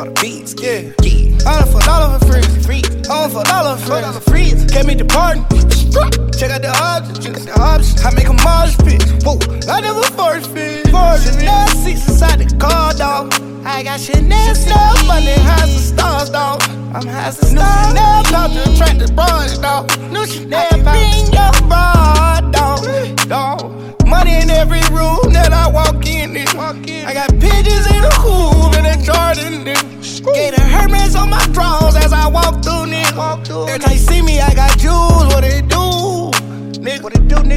all the beats, yeah. yeah. I done fucked all of her friends, free. I done fucked all of her friends, all the me departing. Check out the options, check out the options. I make a march pitch. Whoa, I never forfeit. Chanel seats inside the car, dog. I got Chanel stuff, money high as the stars, dog. I'm high as the stars. Chanel about to attract the bras, dog. New Chanel to your broad,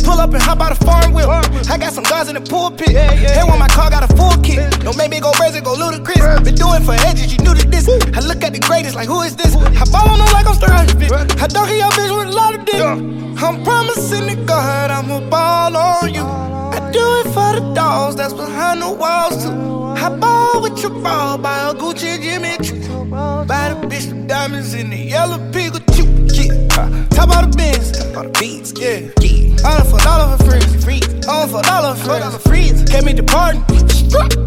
Pull up and hop out a farm whip. I got some guns in the pulpit. Yeah, yeah, and when my car got a full kit. Don't make me go crazy, go ludicrous. Been doing for edges, you knew to this. I look at the greatest like, who is this? I ball on them like I'm stirring bitch. I dunk your bitch with a lot of dick. I'm promising to God I'ma ball on you. I do it for the dogs that's behind the walls too. I ball with your ball, buy a Gucci Jimmy Choo. Buy the bitch some diamonds in the yellow Pikachu. Yeah, top all the top all the beats, yeah, yeah. I done fucked all of her friends, free. I done fucked all of her friends, the. Came me departing.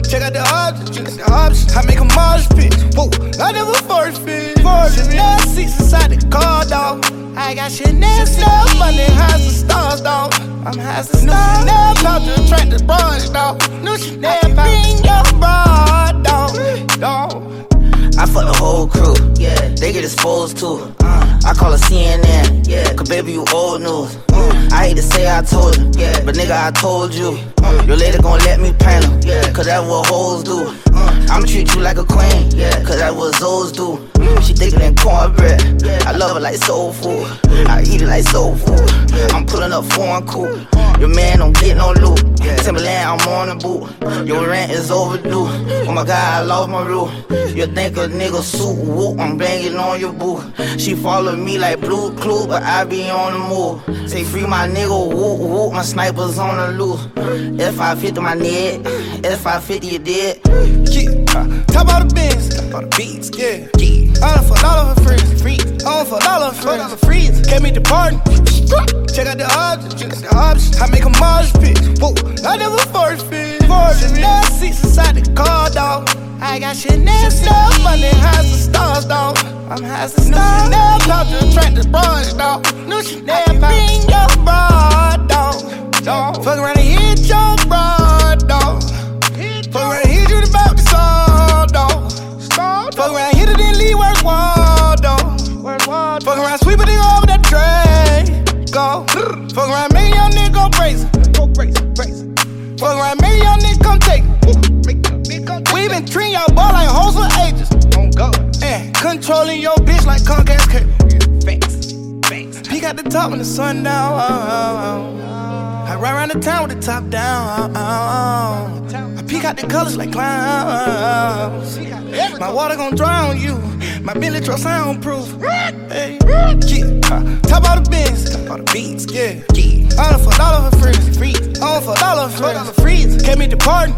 Check out the options, check out the options. I make a march pitch. Whoa, I never first forfeit. Chanel seats inside the car, dog. I got Chanel stuff, money high as the stars, dog. I'm high as the stars. New Chanel about to attract the bras, dog. New Chanel about to your broad, dog. Dog. I fuck the whole crew, yeah. They get exposed to. Uh, I call her CNN, yeah. Cause baby, you old news. Uh, I hate to say I told you, yeah. But nigga, I told you. Uh, your lady gon' let me paint her, yeah. Cause that's what hoes do. Uh, I'ma treat you like a queen, yeah. Cause that's what Zoes do. She thicker than cornbread. I love her like soul food. I eat it like soul food. I'm pulling up foreign coupe. Your man don't get no loot. Timberland, I'm on the boot. Your rent is overdue. Oh my god, I lost my roof. You think a nigga suit whoop? I'm banging on your boo. She follow me like blue clue, but I be on the move. Say free my nigga, whoop whoop. My snipers on the loose. If I fit my neck, if I fit you dead. Yeah, uh, top all the bins, top all the beats, yeah, yeah. I done fucked all of her friends, free. I done fucked all of her friends, all the friends. Came me departing. Check out the options, check out the options. I make a march pitch. Whoa, I never forfeit. Chanel seats inside the car, dog. I got Chanel stuff, money high as the stars, dog. I'm high as the stars. Chanel about to attract the bras, dog. New Chanel about to your broad, dog. dog. Fuck around and hit your broad, treating y'all boy like hoes for ages. On go. And controlling your bitch like Comcast cable. Facts, facts. Peek at the top when the sun down. I ride around the town with the top down. I peek out the colors like clowns. My water gon' dry on you. My Billy truck soundproof. Hey, yeah. Top all the bins, top all the beats, yeah, yeah. I done fucked all of her friends, free. I done fucked all of her friends, the. Came me departing.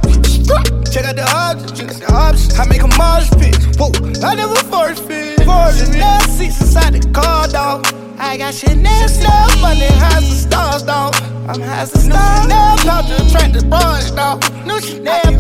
Check out the options, check out the options. I make a march pitch. Whoa, I never forfeit. Chanel seats inside the car, dog. I got Chanel stuff, money high as the stars, dog. I'm high as the stars. Chanel about to attract the bras, dog. New Chanel